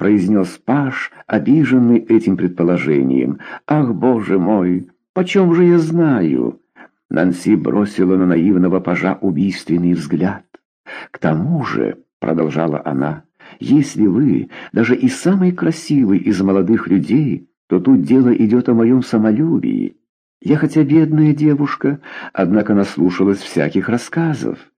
произнес Паш, обиженный этим предположением. «Ах, боже мой, почем же я знаю?» Нанси бросила на наивного пажа убийственный взгляд. «К тому же», — продолжала она, — «если вы, даже и самый красивый из молодых людей, то тут дело идет о моем самолюбии. Я хотя бедная девушка, однако наслушалась всяких рассказов.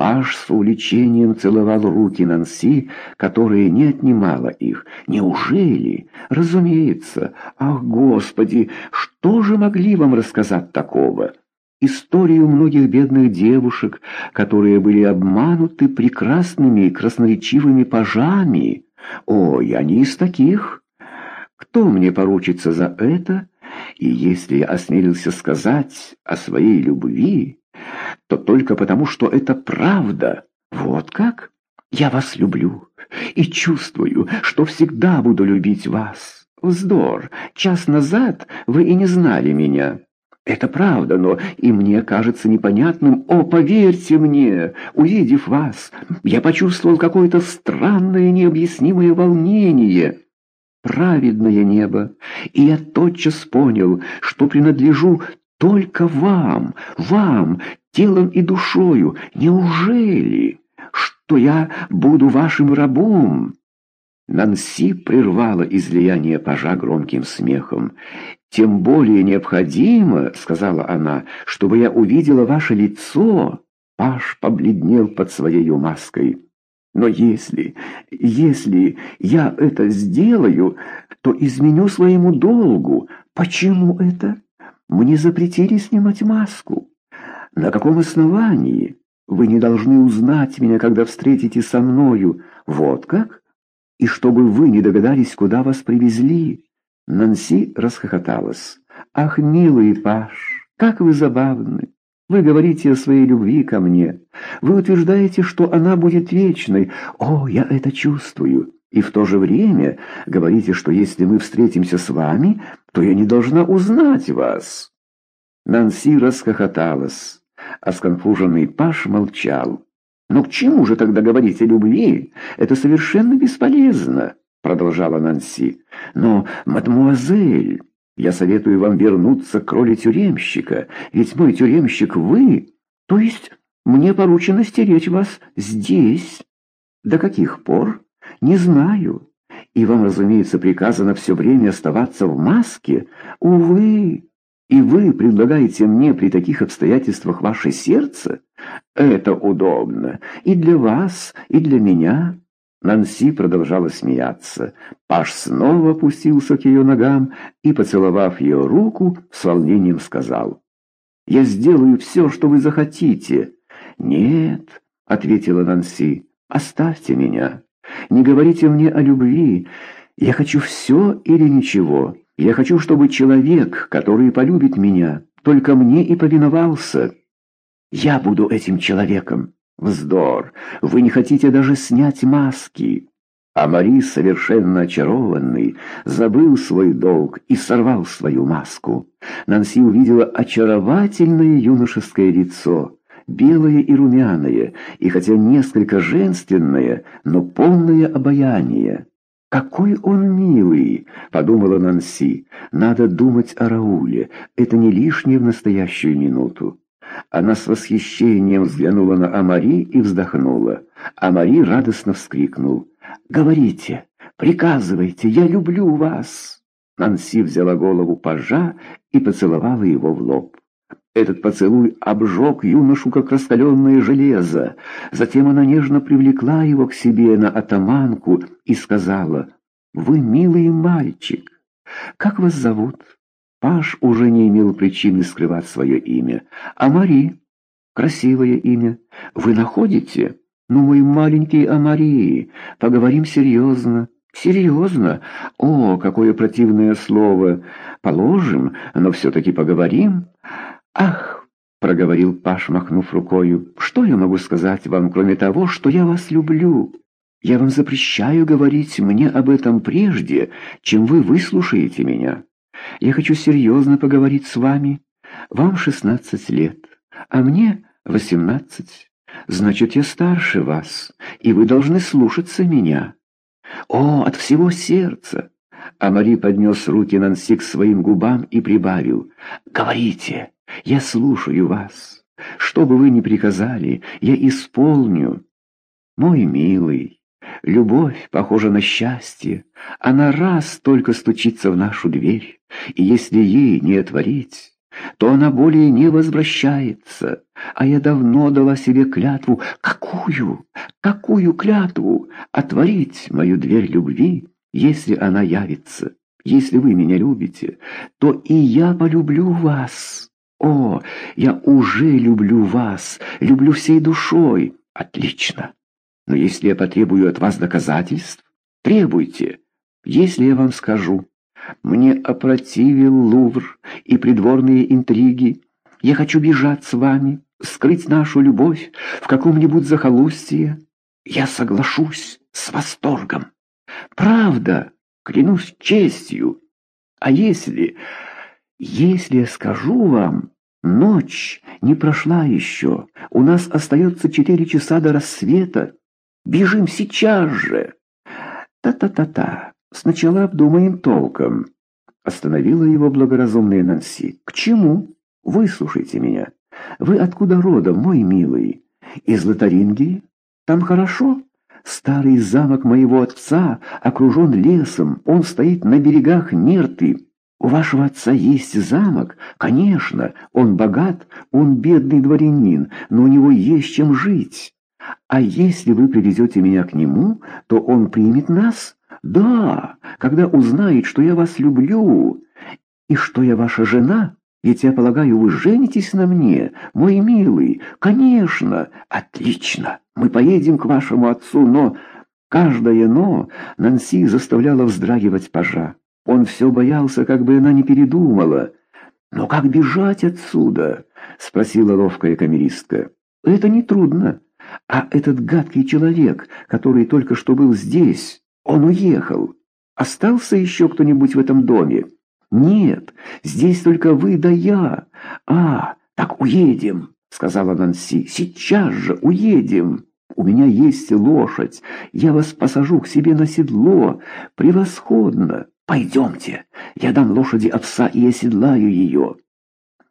Паш с увлечением целовал руки Нанси, которые не отнимала их. Неужели? Разумеется. Ах, Господи, что же могли вам рассказать такого? Историю многих бедных девушек, которые были обмануты прекрасными красноречивыми пажами. Ой, они из таких. Кто мне поручится за это? И если я осмелился сказать о своей любви то только потому, что это правда. Вот как? Я вас люблю и чувствую, что всегда буду любить вас. Вздор. Час назад вы и не знали меня. Это правда, но и мне кажется непонятным. О, поверьте мне, увидев вас, я почувствовал какое-то странное необъяснимое волнение. Праведное небо, и я тотчас понял, что принадлежу только вам, вам, телом и душою. Неужели, что я буду вашим рабом?» Нанси прервала излияние пажа громким смехом. «Тем более необходимо, — сказала она, — чтобы я увидела ваше лицо». Паж побледнел под своей маской. «Но если, если я это сделаю, то изменю своему долгу. Почему это?» Мне запретили снимать маску. На каком основании? Вы не должны узнать меня, когда встретитесь со мною. Вот как? И чтобы вы не догадались, куда вас привезли. Нанси расхохоталась. Ах, милый Паш, как вы забавны. Вы говорите о своей любви ко мне. Вы утверждаете, что она будет вечной. О, я это чувствую. И в то же время говорите, что если мы встретимся с вами, то я не должна узнать вас». Нанси расхохоталась, а сконфуженный Паш молчал. «Но к чему же тогда говорить о любви? Это совершенно бесполезно», — продолжала Нанси. «Но, мадмуазель, я советую вам вернуться к роли тюремщика, ведь мой тюремщик вы, то есть мне поручено стеречь вас здесь. До каких пор? Не знаю. И вам, разумеется, приказано все время оставаться в маске? Увы. И вы предлагаете мне при таких обстоятельствах ваше сердце? Это удобно. И для вас, и для меня. Нанси продолжала смеяться. Паш снова опустился к ее ногам и, поцеловав ее руку, с волнением сказал. «Я сделаю все, что вы захотите». «Нет», — ответила Нанси, — «оставьте меня». Не говорите мне о любви. Я хочу все или ничего. Я хочу, чтобы человек, который полюбит меня, только мне и повиновался. Я буду этим человеком. Вздор. Вы не хотите даже снять маски. А Мари, совершенно очарованный, забыл свой долг и сорвал свою маску. Нанси увидела очаровательное юношеское лицо белое и румяное, и хотя несколько женственное, но полное обаяние. «Какой он милый!» — подумала Нанси. «Надо думать о Рауле. Это не лишнее в настоящую минуту». Она с восхищением взглянула на Амари и вздохнула. Амари радостно вскрикнул. «Говорите, приказывайте, я люблю вас!» Нанси взяла голову пажа и поцеловала его в лоб. Этот поцелуй обжег юношу, как раскаленное железо. Затем она нежно привлекла его к себе на атаманку и сказала, «Вы милый мальчик. Как вас зовут?» Паш уже не имел причины скрывать свое имя. «А Мари? Красивое имя. Вы находите?» «Ну, мой маленький Амари, поговорим серьезно». «Серьезно? О, какое противное слово! Положим, но все-таки поговорим. «Ах!» — проговорил Паш, махнув рукою. «Что я могу сказать вам, кроме того, что я вас люблю? Я вам запрещаю говорить мне об этом прежде, чем вы выслушаете меня. Я хочу серьезно поговорить с вами. Вам шестнадцать лет, а мне восемнадцать. Значит, я старше вас, и вы должны слушаться меня». О, от всего сердца!» А Мари поднес руки Нанси к своим губам и прибавил. «Говорите, я слушаю вас. Что бы вы ни приказали, я исполню. Мой милый, любовь похожа на счастье. Она раз только стучится в нашу дверь, и если ей не отворить, то она более не возвращается. А я давно дала себе клятву. Какую? Какую клятву? Отворить мою дверь любви, если она явится. Если вы меня любите, то и я полюблю вас. О, я уже люблю вас, люблю всей душой. Отлично. Но если я потребую от вас доказательств, требуйте. Если я вам скажу, мне опротивил Лувр и придворные интриги. Я хочу бежать с вами, скрыть нашу любовь в каком-нибудь захолустье. Я соглашусь с восторгом. Правда, клянусь честью. А если... если я скажу вам... Ночь не прошла еще. У нас остается четыре часа до рассвета. Бежим сейчас же. Та-та-та-та. Сначала обдумаем толком. Остановила его благоразумная Нанси. К чему? Выслушайте меня. Вы откуда родом, мой милый? Из Лотарингии? Там хорошо? Старый замок моего отца окружен лесом, он стоит на берегах Нерты. У вашего отца есть замок? Конечно, он богат, он бедный дворянин, но у него есть чем жить. А если вы привезете меня к нему, то он примет нас? Да, когда узнает, что я вас люблю и что я ваша жена, ведь я полагаю, вы женитесь на мне, мой милый. Конечно, отлично. Мы поедем к вашему отцу, но каждое но Нанси заставляла вздрагивать пажа. Он все боялся, как бы она не передумала. «Но как бежать отсюда?» — спросила ловкая камеристка. «Это нетрудно. А этот гадкий человек, который только что был здесь, он уехал. Остался еще кто-нибудь в этом доме? Нет, здесь только вы да я. А, так уедем, сказала Нанси. Сейчас же уедем. У меня есть лошадь. Я вас посажу к себе на седло. Превосходно. Пойдемте. Я дам лошади овса и оседлаю ее.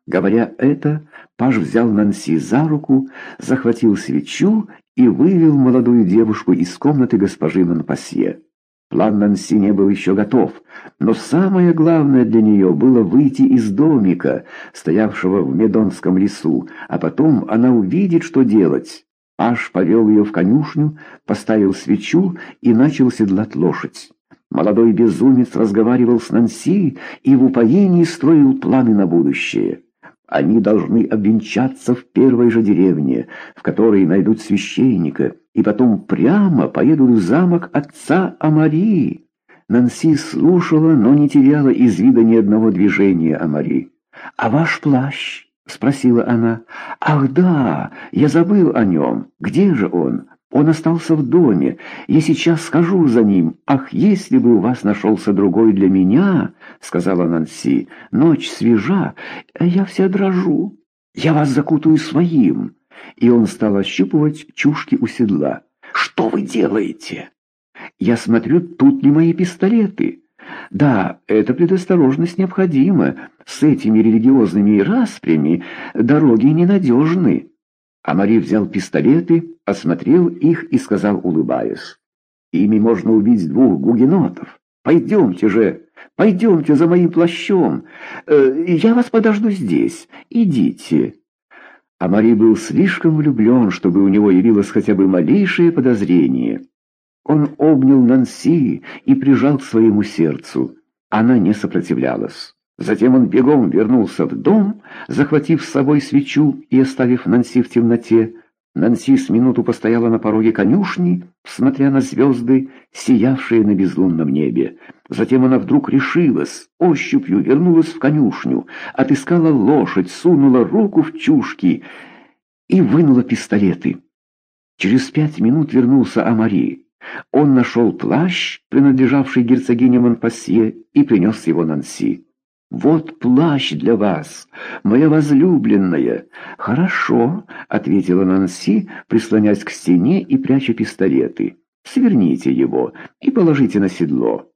Говоря это, Паж взял Нанси за руку, захватил свечу и вывел молодую девушку из комнаты госпожи Монпасье. План Нанси не был еще готов, но самое главное для нее было выйти из домика, стоявшего в Медонском лесу, а потом она увидит, что делать. Паш повел ее в конюшню, поставил свечу и начал седлать лошадь. Молодой безумец разговаривал с Нанси и в упоении строил планы на будущее. Они должны обвенчаться в первой же деревне, в которой найдут священника, и потом прямо поедут в замок отца Амари. Нанси слушала, но не теряла из вида ни одного движения Амари. «А ваш плащ?» — спросила она. «Ах да, я забыл о нем. Где же он? Он остался в доме. Я сейчас схожу за ним. Ах, если бы у вас нашелся другой для меня, — сказала Нанси, — ночь свежа, а я вся дрожу. Я вас закутаю своим. И он стал ощупывать чушки у седла. Что вы делаете? Я смотрю, тут ли мои пистолеты. Да, эта предосторожность необходима. С этими религиозными распрями дороги ненадежны. А Мари взял пистолеты, осмотрел их и сказал, улыбаясь, «Ими можно убить двух гугенотов. Пойдемте же, пойдемте за моим плащом. Э, я вас подожду здесь. Идите». А Мари был слишком влюблен, чтобы у него явилось хотя бы малейшее подозрение. Он обнял Нанси и прижал к своему сердцу. Она не сопротивлялась. Затем он бегом вернулся в дом, захватив с собой свечу и оставив Нанси в темноте. Нанси с минуту постояла на пороге конюшни, смотря на звезды, сиявшие на безлунном небе. Затем она вдруг решилась, ощупью вернулась в конюшню, отыскала лошадь, сунула руку в чушки и вынула пистолеты. Через пять минут вернулся Амари. Он нашел плащ, принадлежавший герцогине Монпассье, и принес его Нанси. «Вот плащ для вас, моя возлюбленная!» «Хорошо», — ответила Нанси, прислонясь к стене и пряча пистолеты. Сверните его и положите на седло.